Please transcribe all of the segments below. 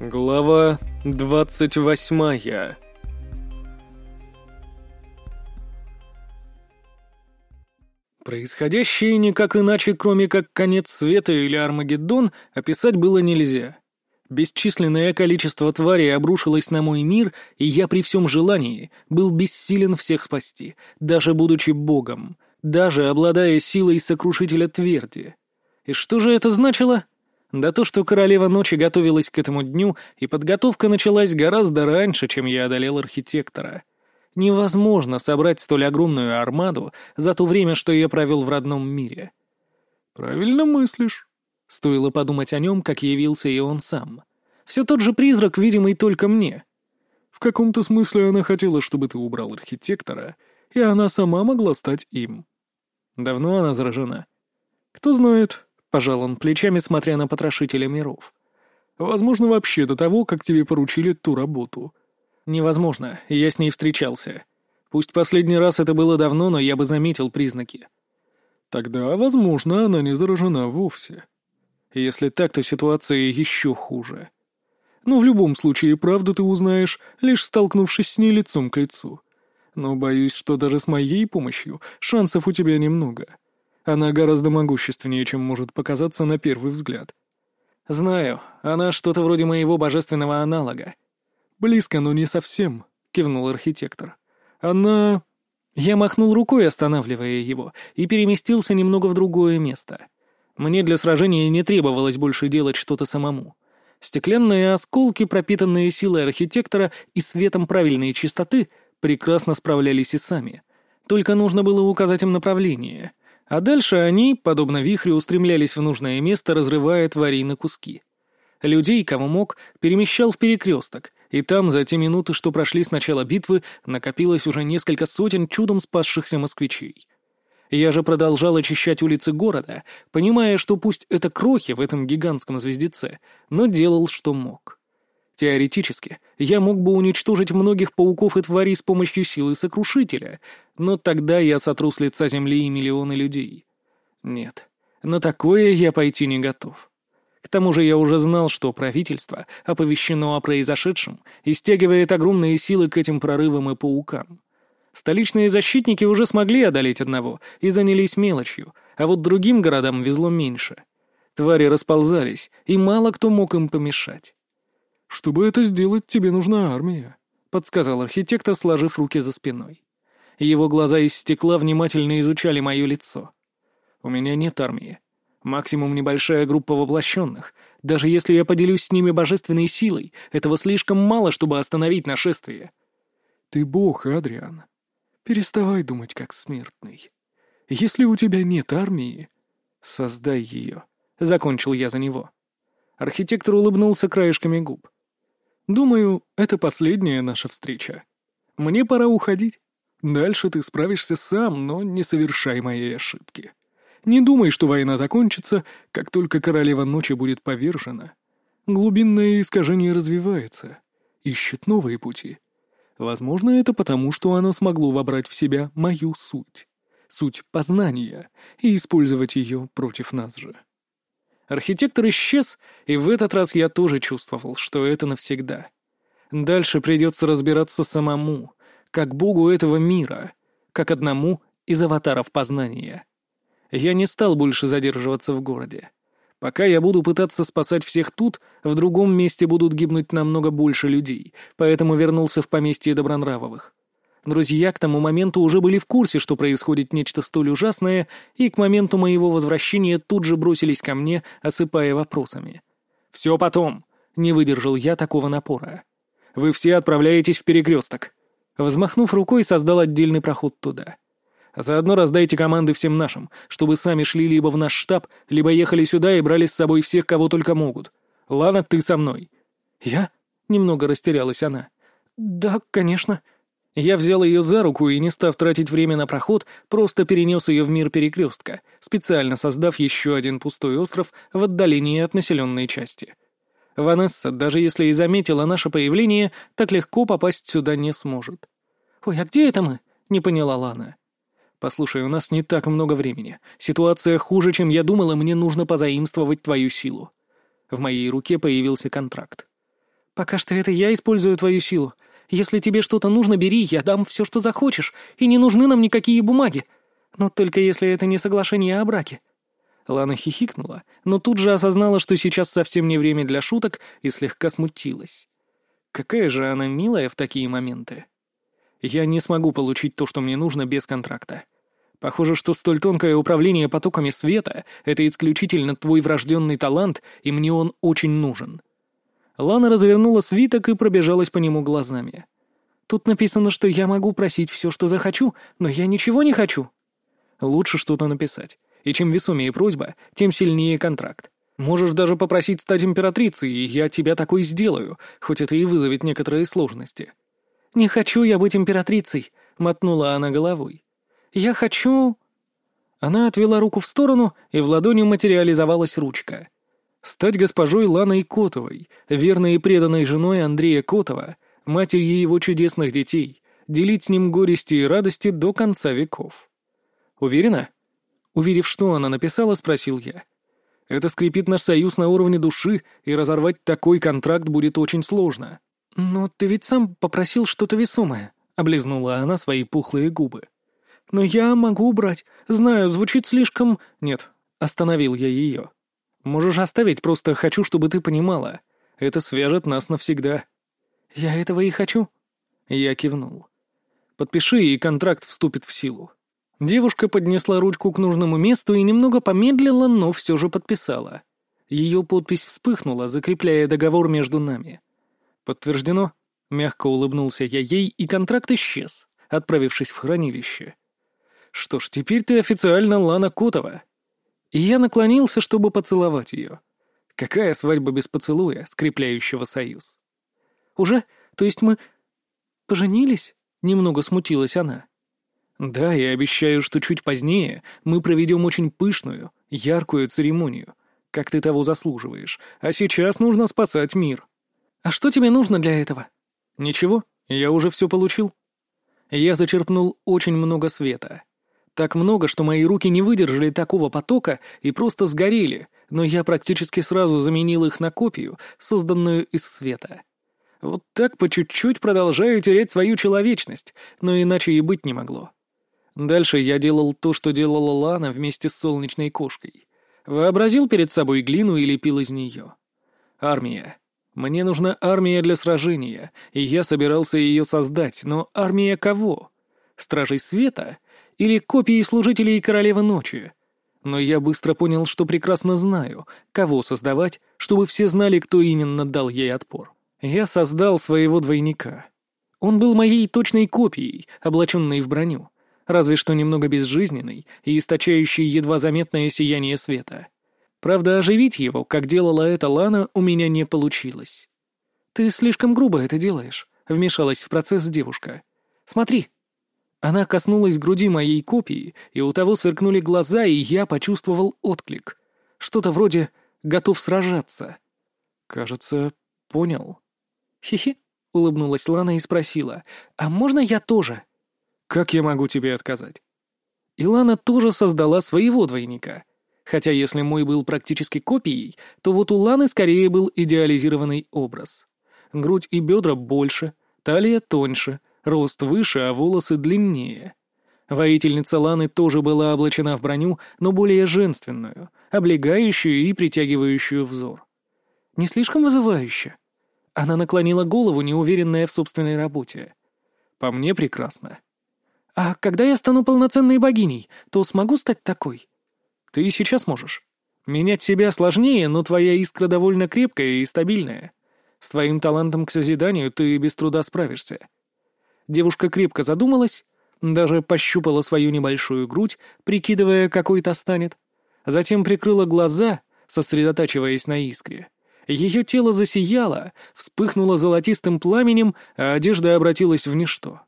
Глава двадцать восьмая Происходящее никак иначе, кроме как конец света или Армагеддон, описать было нельзя. Бесчисленное количество тварей обрушилось на мой мир, и я при всем желании был бессилен всех спасти, даже будучи богом, даже обладая силой сокрушителя тверди. И что же это значило? Да то, что королева ночи готовилась к этому дню, и подготовка началась гораздо раньше, чем я одолел архитектора. Невозможно собрать столь огромную армаду за то время, что я провел в родном мире. «Правильно мыслишь», Стоило подумать о нем, как явился и он сам. Все тот же призрак, видимый только мне. В каком-то смысле она хотела, чтобы ты убрал архитектора, и она сама могла стать им. Давно она заражена? Кто знает, — пожал он плечами, смотря на потрошителя миров. Возможно, вообще до того, как тебе поручили ту работу. Невозможно, я с ней встречался. Пусть последний раз это было давно, но я бы заметил признаки. Тогда, возможно, она не заражена вовсе. Если так, то ситуация еще хуже. Но в любом случае правду ты узнаешь, лишь столкнувшись с ней лицом к лицу. Но боюсь, что даже с моей помощью шансов у тебя немного. Она гораздо могущественнее, чем может показаться на первый взгляд. «Знаю, она что-то вроде моего божественного аналога». «Близко, но не совсем», — кивнул архитектор. «Она...» Я махнул рукой, останавливая его, и переместился немного в другое место. Мне для сражения не требовалось больше делать что-то самому. Стеклянные осколки, пропитанные силой архитектора и светом правильной чистоты, прекрасно справлялись и сами. Только нужно было указать им направление. А дальше они, подобно вихрю, устремлялись в нужное место, разрывая тварей на куски. Людей, кому мог, перемещал в перекресток, и там, за те минуты, что прошли с начала битвы, накопилось уже несколько сотен чудом спасшихся москвичей. Я же продолжал очищать улицы города, понимая, что пусть это крохи в этом гигантском звездеце, но делал, что мог. Теоретически, я мог бы уничтожить многих пауков и тварей с помощью силы сокрушителя, но тогда я сотру с лица земли и миллионы людей. Нет, на такое я пойти не готов. К тому же я уже знал, что правительство оповещено о произошедшем и стягивает огромные силы к этим прорывам и паукам. Столичные защитники уже смогли одолеть одного и занялись мелочью, а вот другим городам везло меньше. Твари расползались, и мало кто мог им помешать. «Чтобы это сделать, тебе нужна армия», — подсказал архитектор, сложив руки за спиной. Его глаза из стекла внимательно изучали мое лицо. «У меня нет армии. Максимум небольшая группа воплощенных. Даже если я поделюсь с ними божественной силой, этого слишком мало, чтобы остановить нашествие». «Ты бог, Адриан. Переставай думать как смертный. Если у тебя нет армии, создай ее. Закончил я за него. Архитектор улыбнулся краешками губ. Думаю, это последняя наша встреча. Мне пора уходить. Дальше ты справишься сам, но не совершай моей ошибки. Не думай, что война закончится, как только королева ночи будет повержена. Глубинное искажение развивается, ищет новые пути. Возможно, это потому, что оно смогло вобрать в себя мою суть. Суть познания, и использовать ее против нас же. Архитектор исчез, и в этот раз я тоже чувствовал, что это навсегда. Дальше придется разбираться самому, как богу этого мира, как одному из аватаров познания. Я не стал больше задерживаться в городе. Пока я буду пытаться спасать всех тут, в другом месте будут гибнуть намного больше людей, поэтому вернулся в поместье Добронравовых. Друзья к тому моменту уже были в курсе, что происходит нечто столь ужасное, и к моменту моего возвращения тут же бросились ко мне, осыпая вопросами. «Все потом!» — не выдержал я такого напора. «Вы все отправляетесь в перекресток!» Взмахнув рукой, создал отдельный проход туда. Заодно раздайте команды всем нашим, чтобы сами шли либо в наш штаб, либо ехали сюда и брали с собой всех, кого только могут. Лана, ты со мной». «Я?» — немного растерялась она. «Да, конечно». Я взял ее за руку и, не став тратить время на проход, просто перенес ее в мир перекрестка, специально создав еще один пустой остров в отдалении от населенной части. Ванесса, даже если и заметила наше появление, так легко попасть сюда не сможет. «Ой, а где это мы?» — не поняла Лана. «Послушай, у нас не так много времени. Ситуация хуже, чем я думал, и мне нужно позаимствовать твою силу». В моей руке появился контракт. «Пока что это я использую твою силу. Если тебе что-то нужно, бери, я дам все, что захочешь, и не нужны нам никакие бумаги. Но только если это не соглашение о браке». Лана хихикнула, но тут же осознала, что сейчас совсем не время для шуток, и слегка смутилась. Какая же она милая в такие моменты. Я не смогу получить то, что мне нужно, без контракта. Похоже, что столь тонкое управление потоками света — это исключительно твой врожденный талант, и мне он очень нужен. Лана развернула свиток и пробежалась по нему глазами. Тут написано, что я могу просить все, что захочу, но я ничего не хочу. Лучше что-то написать. И чем весомее просьба, тем сильнее контракт. Можешь даже попросить стать императрицей, и я тебя такой сделаю, хоть это и вызовет некоторые сложности. «Не хочу я быть императрицей», — мотнула она головой. «Я хочу...» Она отвела руку в сторону, и в ладони материализовалась ручка. Стать госпожой Ланой Котовой, верной и преданной женой Андрея Котова, матерью его чудесных детей, делить с ним горести и радости до конца веков. Уверена? Уверив, что она написала, спросил я. Это скрепит наш союз на уровне души, и разорвать такой контракт будет очень сложно. «Но ты ведь сам попросил что-то весомое», — облизнула она свои пухлые губы. «Но я могу убрать. Знаю, звучит слишком...» «Нет», — остановил я ее. «Можешь оставить, просто хочу, чтобы ты понимала. Это свяжет нас навсегда». «Я этого и хочу». Я кивнул. «Подпиши, и контракт вступит в силу». Девушка поднесла ручку к нужному месту и немного помедлила, но все же подписала. Ее подпись вспыхнула, закрепляя договор между нами. «Подтверждено?» — мягко улыбнулся я ей, и контракт исчез, отправившись в хранилище. «Что ж, теперь ты официально Лана Котова». И я наклонился, чтобы поцеловать ее. Какая свадьба без поцелуя, скрепляющего союз? «Уже? То есть мы поженились?» — немного смутилась она. Да, я обещаю, что чуть позднее мы проведем очень пышную, яркую церемонию, как ты того заслуживаешь, а сейчас нужно спасать мир. А что тебе нужно для этого? Ничего, я уже все получил. Я зачерпнул очень много света. Так много, что мои руки не выдержали такого потока и просто сгорели, но я практически сразу заменил их на копию, созданную из света. Вот так по чуть-чуть продолжаю терять свою человечность, но иначе и быть не могло. Дальше я делал то, что делала Лана вместе с солнечной кошкой. Вообразил перед собой глину и лепил из нее. Армия. Мне нужна армия для сражения, и я собирался ее создать, но армия кого? Стражей Света? Или копии служителей Королевы Ночи? Но я быстро понял, что прекрасно знаю, кого создавать, чтобы все знали, кто именно дал ей отпор. Я создал своего двойника. Он был моей точной копией, облаченной в броню разве что немного безжизненный и источающий едва заметное сияние света. Правда, оживить его, как делала это Лана, у меня не получилось. «Ты слишком грубо это делаешь», — вмешалась в процесс девушка. «Смотри». Она коснулась груди моей копии, и у того сверкнули глаза, и я почувствовал отклик. Что-то вроде «готов сражаться». «Кажется, понял». «Хи-хи», — улыбнулась Лана и спросила, «А можно я тоже?» Как я могу тебе отказать? Илана тоже создала своего двойника. Хотя если мой был практически копией, то вот у Ланы скорее был идеализированный образ. Грудь и бедра больше, талия тоньше, рост выше, а волосы длиннее. Воительница Ланы тоже была облачена в броню, но более женственную, облегающую и притягивающую взор. Не слишком вызывающе. Она наклонила голову, неуверенная в собственной работе. По мне прекрасно. «А когда я стану полноценной богиней, то смогу стать такой?» «Ты и сейчас можешь. Менять себя сложнее, но твоя искра довольно крепкая и стабильная. С твоим талантом к созиданию ты без труда справишься». Девушка крепко задумалась, даже пощупала свою небольшую грудь, прикидывая, какой то станет. Затем прикрыла глаза, сосредотачиваясь на искре. Ее тело засияло, вспыхнуло золотистым пламенем, а одежда обратилась в ничто.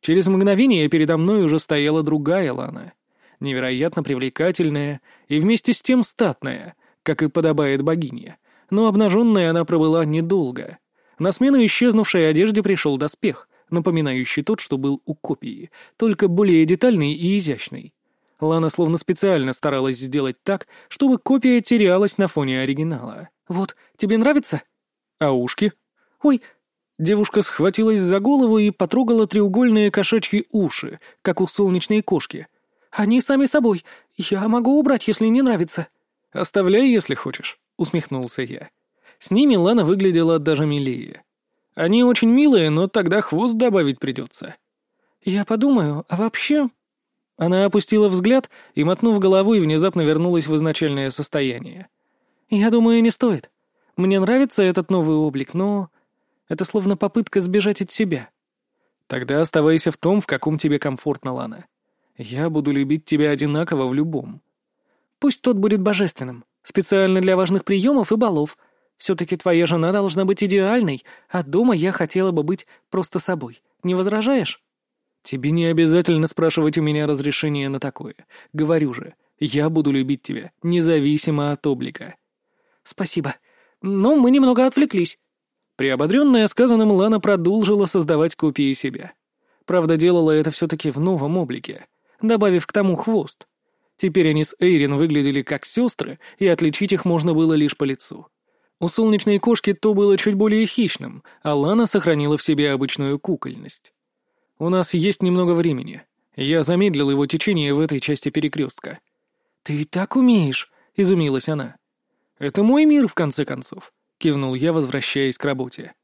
Через мгновение передо мной уже стояла другая Лана. Невероятно привлекательная и вместе с тем статная, как и подобает богине. Но обнаженная она пробыла недолго. На смену исчезнувшей одежде пришел доспех, напоминающий тот, что был у копии, только более детальный и изящный. Лана словно специально старалась сделать так, чтобы копия терялась на фоне оригинала. «Вот, тебе нравится?» «А ушки?» Ой!» Девушка схватилась за голову и потрогала треугольные кошачьи уши, как у солнечной кошки. «Они сами собой. Я могу убрать, если не нравится». «Оставляй, если хочешь», — усмехнулся я. С ними Лана выглядела даже милее. Они очень милые, но тогда хвост добавить придется. «Я подумаю, а вообще...» Она опустила взгляд и, мотнув головой, внезапно вернулась в изначальное состояние. «Я думаю, не стоит. Мне нравится этот новый облик, но это словно попытка сбежать от себя». «Тогда оставайся в том, в каком тебе комфортно, Лана. Я буду любить тебя одинаково в любом». «Пусть тот будет божественным, специально для важных приемов и балов. Все-таки твоя жена должна быть идеальной, а дома я хотела бы быть просто собой. Не возражаешь?» «Тебе не обязательно спрашивать у меня разрешения на такое. Говорю же, я буду любить тебя, независимо от облика». «Спасибо. Но мы немного отвлеклись». Приободренная сказанным, Лана продолжила создавать копии себя. Правда, делала это все-таки в новом облике, добавив к тому хвост. Теперь они с Эйрин выглядели как сестры, и отличить их можно было лишь по лицу. У солнечной кошки то было чуть более хищным, а Лана сохранила в себе обычную кукольность. «У нас есть немного времени. Я замедлил его течение в этой части перекрестка». «Ты так умеешь?» — изумилась она. «Это мой мир, в конце концов», — кивнул я, возвращаясь к работе.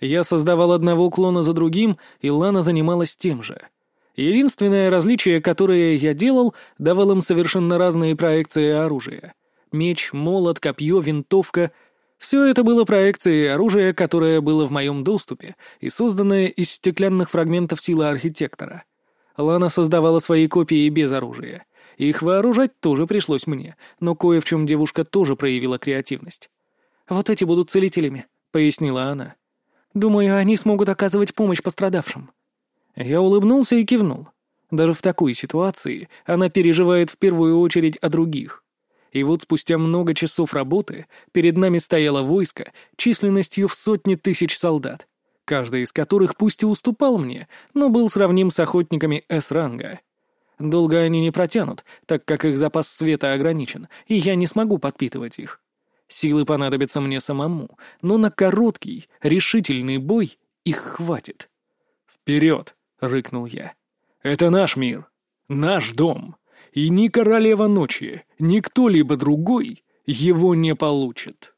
Я создавал одного клона за другим, и Лана занималась тем же. Единственное различие, которое я делал, давал им совершенно разные проекции оружия. Меч, молот, копье, винтовка — все это было проекцией оружия, которое было в моем доступе и созданное из стеклянных фрагментов силы архитектора. Лана создавала свои копии без оружия. Их вооружать тоже пришлось мне, но кое в чем девушка тоже проявила креативность. «Вот эти будут целителями», — пояснила она. «Думаю, они смогут оказывать помощь пострадавшим». Я улыбнулся и кивнул. Даже в такой ситуации она переживает в первую очередь о других. И вот спустя много часов работы перед нами стояло войско численностью в сотни тысяч солдат, каждый из которых пусть и уступал мне, но был сравним с охотниками С-ранга. Долго они не протянут, так как их запас света ограничен, и я не смогу подпитывать их. Силы понадобятся мне самому, но на короткий, решительный бой их хватит. «Вперед!» — рыкнул я. «Это наш мир, наш дом!» И ни королева ночи, ни кто-либо другой его не получит.